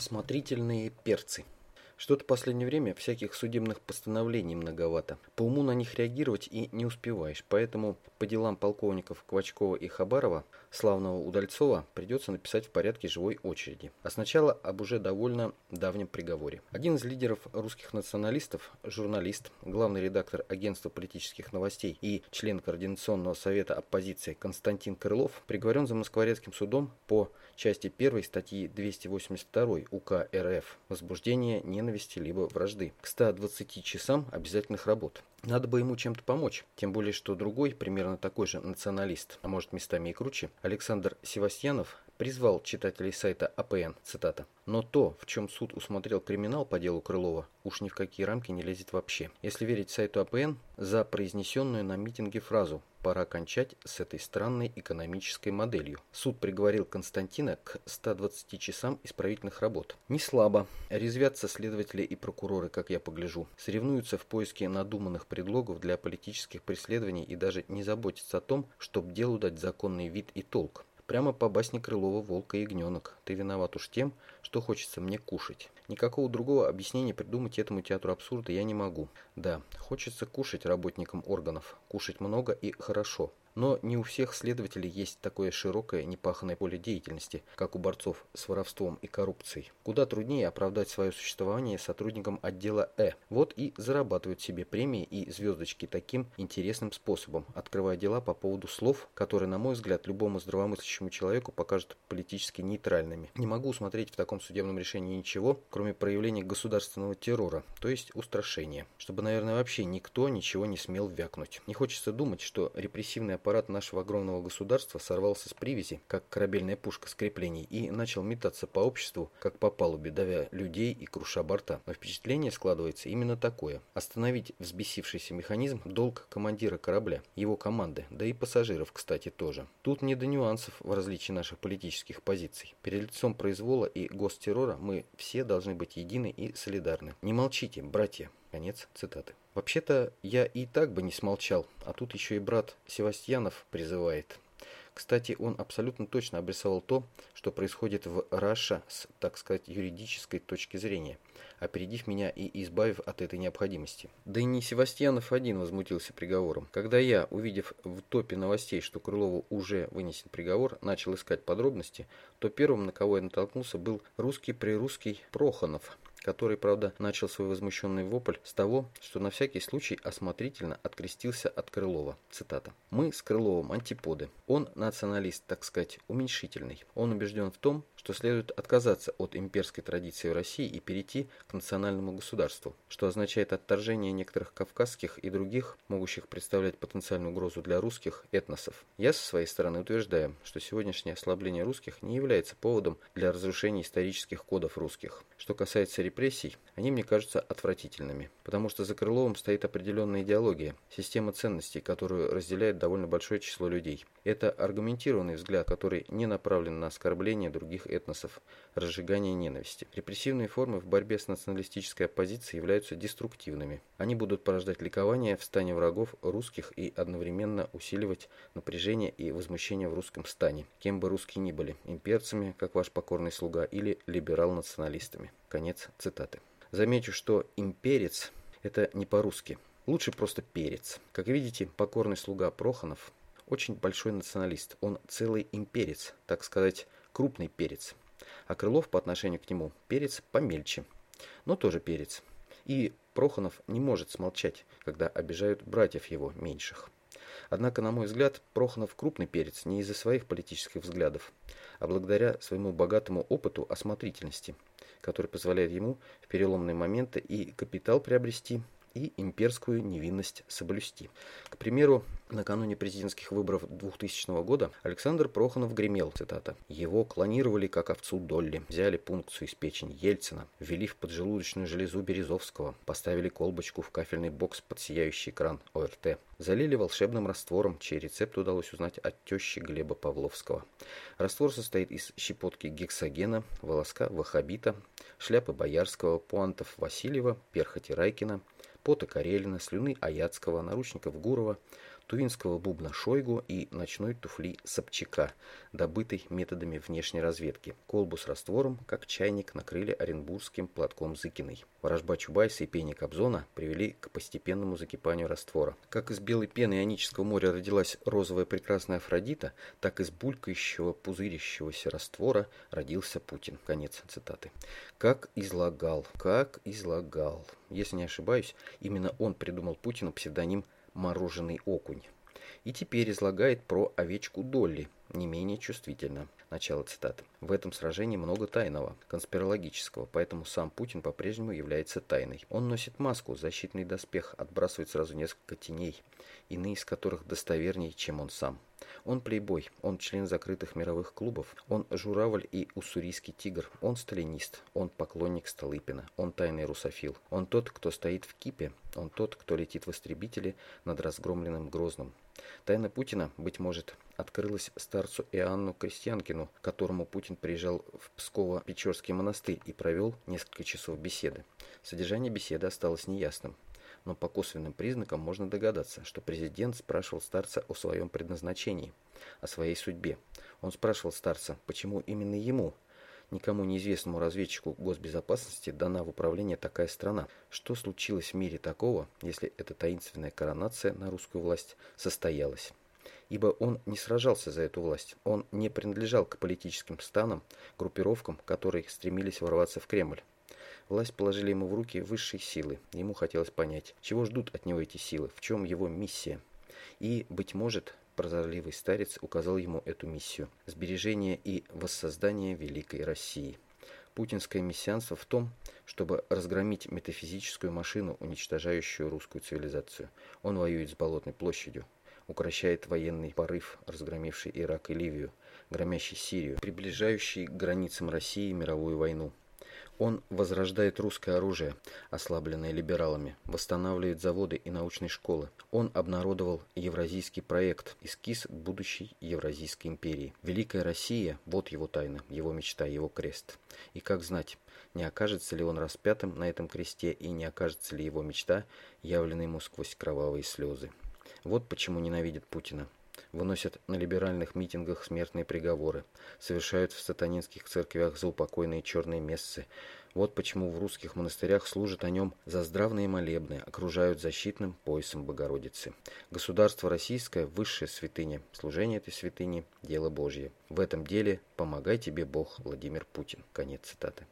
Осмотрительные перцы. Что-то в последнее время всяких судебных постановлений многовато. По уму на них реагировать и не успеваешь, поэтому по делам полковников Квачкова и Хабарова, славного Удальцова, придется написать в порядке живой очереди. А сначала об уже довольно давнем приговоре. Один из лидеров русских националистов, журналист, главный редактор агентства политических новостей и член Координационного совета оппозиции Константин Крылов приговорен за Москворецким судом по части 1 статьи 282 УК РФ «Возбуждение ненависти либо вражды» к 120 часам обязательных работ. Надо бы ему чем-то помочь, тем более, что другой, примерно такой же националист, а может местами и круче, Александр Севастьянов, призвал читателей сайта АПН, цитата, «Но то, в чем суд усмотрел криминал по делу Крылова, уж ни в какие рамки не лезет вообще. Если верить сайту АПН, за произнесенную на митинге фразу «пора кончать с этой странной экономической моделью». Суд приговорил Константина к 120 часам исправительных работ. Не слабо. Резвятся следователи и прокуроры, как я погляжу. Соревнуются в поиске надуманных предлогов для политических преследований и даже не заботятся о том, чтобы делу дать законный вид и толк. Прямо по басне Крылова «Волка и ягненок». Ты виноват уж тем, что хочется мне кушать. Никакого другого объяснения придумать этому театру абсурда я не могу. Да, хочется кушать работникам органов. Кушать много и хорошо. Но не у всех следователей есть такое широкое непаханное поле деятельности, как у борцов с воровством и коррупцией. Куда труднее оправдать свое существование сотрудникам отдела Э. Вот и зарабатывают себе премии и звездочки таким интересным способом, открывая дела по поводу слов, которые, на мой взгляд, любому здравомыслящему человеку покажут политически нейтральными. Не могу усмотреть в таком судебном решении ничего, кроме проявления государственного террора, то есть устрашения, чтобы, наверное, вообще никто ничего не смел вякнуть. Не хочется думать, что репрессивная аппарат нашего огромного государства сорвался с привязи, как корабельная пушка с креплений, и начал метаться по обществу, как по палубе, давя людей и круша борта. Но впечатление складывается именно такое. Остановить взбесившийся механизм – долг командира корабля, его команды, да и пассажиров, кстати, тоже. Тут не до нюансов в различии наших политических позиций. Перед лицом произвола и гостеррора мы все должны быть едины и солидарны. Не молчите, братья. Конец цитаты. Вообще-то я и так бы не смолчал, а тут еще и брат Севастьянов призывает. Кстати, он абсолютно точно обрисовал то, что происходит в Раша с, так сказать, юридической точки зрения, опередив меня и избавив от этой необходимости. Да и не Севастьянов один возмутился приговором. Когда я, увидев в топе новостей, что Крылову уже вынесен приговор, начал искать подробности, то первым, на кого я натолкнулся, был русский-прирусский Прохонов – который, правда, начал свой возмущенный вопль с того, что на всякий случай осмотрительно открестился от Крылова. Цитата. «Мы с Крыловым антиподы. Он националист, так сказать, уменьшительный. Он убежден в том, что следует отказаться от имперской традиции в России и перейти к национальному государству, что означает отторжение некоторых кавказских и других, могущих представлять потенциальную угрозу для русских, этносов. Я со своей стороны утверждаю, что сегодняшнее ослабление русских не является поводом для разрушения исторических кодов русских. Что касается репрессий, они мне кажутся отвратительными, потому что за Крыловым стоит определенная идеология, система ценностей, которую разделяет довольно большое число людей. Это аргументированный взгляд, который не направлен на оскорбление других этносов, разжигание ненависти. Репрессивные формы в борьбе с националистической оппозицией являются деструктивными. Они будут порождать ликование в стане врагов русских и одновременно усиливать напряжение и возмущение в русском стане, кем бы русские ни были, имперцами, как ваш покорный слуга, или либерал-националистами. Конец цитаты. Замечу, что имперец – это не по-русски. Лучше просто перец. Как видите, покорный слуга Проханов очень большой националист. Он целый имперец, так сказать, крупный перец. А Крылов по отношению к нему перец помельче, но тоже перец. И Проханов не может смолчать, когда обижают братьев его меньших. Однако, на мой взгляд, Проханов крупный перец не из-за своих политических взглядов, а благодаря своему богатому опыту осмотрительности, который позволяет ему в переломные моменты и капитал приобрести, и имперскую невинность соблюсти. К примеру, накануне президентских выборов 2000 года Александр Проханов гремел, цитата, «Его клонировали как овцу Долли, взяли пункцию из печени Ельцина, ввели в поджелудочную железу Березовского, поставили колбочку в кафельный бокс под сияющий экран ОРТ, залили волшебным раствором, чей рецепт удалось узнать от тещи Глеба Павловского. Раствор состоит из щепотки гексогена, волоска вахабита, шляпы Боярского, пуантов Васильева, перхоти Райкина, пота Карелина, слюны Аяцкого, наручников Гурова, тувинского бубна Шойгу и ночной туфли Собчака, добытой методами внешней разведки. Колбу с раствором, как чайник, накрыли оренбургским платком Зыкиной. Ворожба Чубайса и пение Кобзона привели к постепенному закипанию раствора. Как из белой пены Ионического моря родилась розовая прекрасная Афродита, так из булькающего, пузырящегося раствора родился Путин. Конец цитаты. Как излагал, как излагал. Если не ошибаюсь, именно он придумал Путину псевдоним «Мороженый окунь». И теперь излагает про овечку Долли, не менее чувствительно. Начало цитаты. В этом сражении много тайного, конспирологического, поэтому сам Путин по-прежнему является тайной. Он носит маску, защитный доспех, отбрасывает сразу несколько теней, иные из которых достовернее, чем он сам. Он плейбой, он член закрытых мировых клубов, он журавль и уссурийский тигр, он сталинист, он поклонник Столыпина, он тайный русофил, он тот, кто стоит в кипе, он тот, кто летит в истребителе над разгромленным Грозным. Тайна Путина, быть может, открылась старцу Иоанну Крестьянкину, которому Путин приезжал в Псково-Печорский монастырь и провел несколько часов беседы. Содержание беседы осталось неясным но по косвенным признакам можно догадаться, что президент спрашивал старца о своем предназначении, о своей судьбе. Он спрашивал старца, почему именно ему, никому неизвестному разведчику госбезопасности, дана в управление такая страна. Что случилось в мире такого, если эта таинственная коронация на русскую власть состоялась? Ибо он не сражался за эту власть, он не принадлежал к политическим станам, группировкам, которые стремились ворваться в Кремль. Власть положили ему в руки высшие силы. Ему хотелось понять, чего ждут от него эти силы, в чем его миссия. И, быть может, прозорливый старец указал ему эту миссию – сбережение и воссоздание великой России. Путинское мессианство в том, чтобы разгромить метафизическую машину, уничтожающую русскую цивилизацию. Он воюет с Болотной площадью, укращает военный порыв, разгромивший Ирак и Ливию, громящий Сирию, приближающий к границам России мировую войну. Он возрождает русское оружие, ослабленное либералами, восстанавливает заводы и научные школы. Он обнародовал евразийский проект, эскиз будущей Евразийской империи. Великая Россия – вот его тайна, его мечта, его крест. И как знать, не окажется ли он распятым на этом кресте и не окажется ли его мечта, явленной ему сквозь кровавые слезы. Вот почему ненавидят Путина выносят на либеральных митингах смертные приговоры, совершают в сатанинских церквях заупокойные черные мессы. Вот почему в русских монастырях служат о нем за здравные молебны, окружают защитным поясом Богородицы. Государство российское – высшая святыня, служение этой святыни – дело Божье. В этом деле помогай тебе Бог, Владимир Путин. Конец цитаты.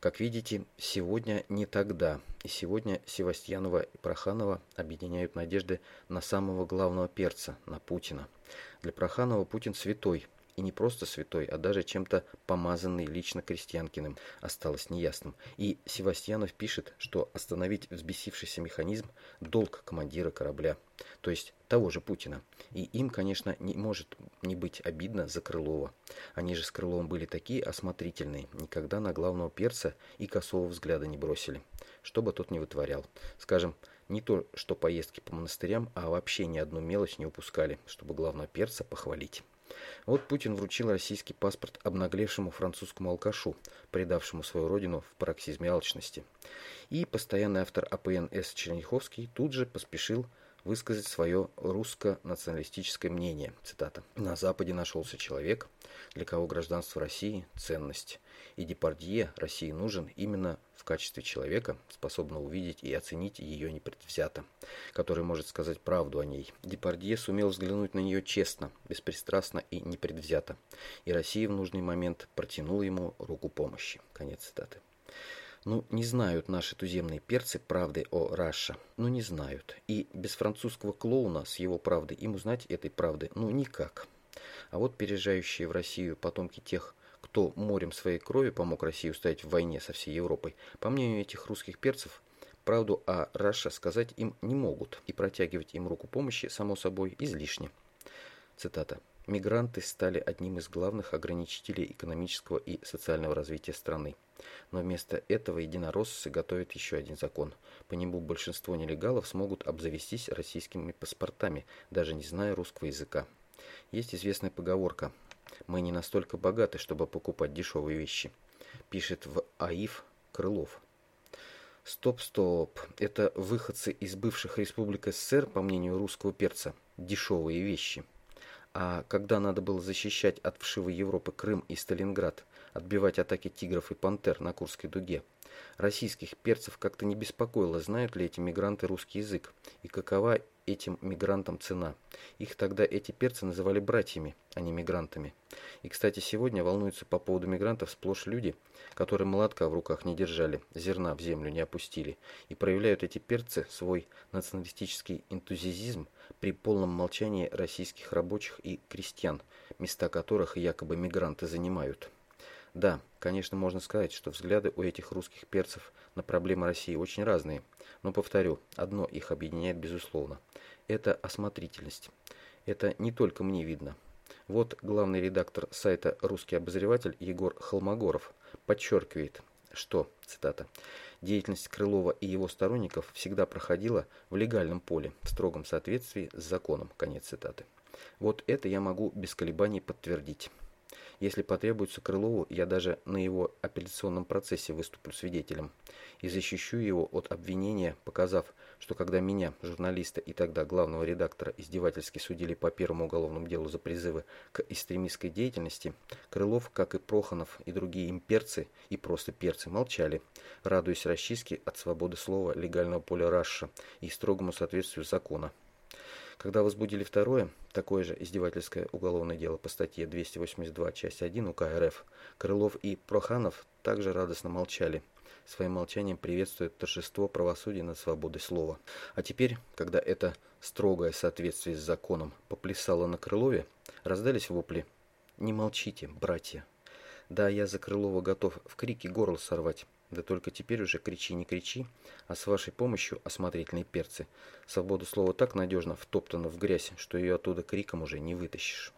Как видите, сегодня не тогда, и сегодня Севастьянова и Проханова объединяют надежды на самого главного перца, на Путина. Для Проханова Путин святой, и не просто святой, а даже чем-то помазанный лично Крестьянкиным, осталось неясным. И Севастьянов пишет, что остановить взбесившийся механизм – долг командира корабля, то есть того же Путина. И им, конечно, не может не быть обидно за Крылова. Они же с Крыловым были такие осмотрительные, никогда на главного перца и косого взгляда не бросили. Что бы тот ни вытворял. Скажем, не то, что поездки по монастырям, а вообще ни одну мелочь не упускали, чтобы главного перца похвалить. Вот Путин вручил российский паспорт обнаглевшему французскому алкашу, предавшему свою родину в пароксизме алчности. И постоянный автор АПН С. Черняховский тут же поспешил высказать свое русско-националистическое мнение. Цитата. «На Западе нашелся человек, для кого гражданство России – ценность, и Депардье России нужен именно в качестве человека, способного увидеть и оценить ее непредвзято, который может сказать правду о ней. Депардье сумел взглянуть на нее честно, беспристрастно и непредвзято, и Россия в нужный момент протянула ему руку помощи». Конец цитаты. Ну, не знают наши туземные перцы правды о Раша. Ну, не знают. И без французского клоуна с его правдой им узнать этой правды, ну, никак. А вот переезжающие в Россию потомки тех, кто морем своей крови помог России устоять в войне со всей Европой, по мнению этих русских перцев, правду о Раша сказать им не могут, и протягивать им руку помощи, само собой, излишне. Цитата. Мигранты стали одним из главных ограничителей экономического и социального развития страны. Но вместо этого единороссы готовят еще один закон. По нему большинство нелегалов смогут обзавестись российскими паспортами, даже не зная русского языка. Есть известная поговорка «Мы не настолько богаты, чтобы покупать дешевые вещи», пишет в АИФ Крылов. Стоп, стоп. Это выходцы из бывших республик СССР, по мнению русского перца – дешевые вещи. А когда надо было защищать от вшивой Европы Крым и Сталинград, отбивать атаки тигров и пантер на Курской дуге, российских перцев как-то не беспокоило, знают ли эти мигранты русский язык и какова этим мигрантам цена. Их тогда эти перцы называли братьями, а не мигрантами. И, кстати, сегодня волнуются по поводу мигрантов сплошь люди, которые молотка в руках не держали, зерна в землю не опустили, и проявляют эти перцы свой националистический энтузиазм при полном молчании российских рабочих и крестьян, места которых якобы мигранты занимают. Да, конечно, можно сказать, что взгляды у этих русских перцев на проблемы России очень разные, но, повторю, одно их объединяет безусловно. Это осмотрительность. Это не только мне видно. Вот главный редактор сайта «Русский обозреватель» Егор Холмогоров подчеркивает, что, цитата, «деятельность Крылова и его сторонников всегда проходила в легальном поле, в строгом соответствии с законом». Конец цитаты. Вот это я могу без колебаний подтвердить. Если потребуется Крылову, я даже на его апелляционном процессе выступлю свидетелем и защищу его от обвинения, показав, что когда меня, журналиста и тогда главного редактора, издевательски судили по первому уголовному делу за призывы к экстремистской деятельности, Крылов, как и Проханов и другие имперцы и просто перцы, молчали, радуясь расчистке от свободы слова легального поля Раша и строгому соответствию закона. Когда возбудили второе, такое же издевательское уголовное дело по статье 282, часть 1 УК РФ, Крылов и Проханов также радостно молчали. Своим молчанием приветствуют торжество правосудия над свободой слова. А теперь, когда это строгое соответствие с законом поплясало на Крылове, раздались вопли. «Не молчите, братья!» Да, я за Крылова готов в крике горло сорвать. Да только теперь уже кричи не кричи, а с вашей помощью, осмотрительные перцы, свободу слова так надежно втоптана в грязь, что ее оттуда криком уже не вытащишь.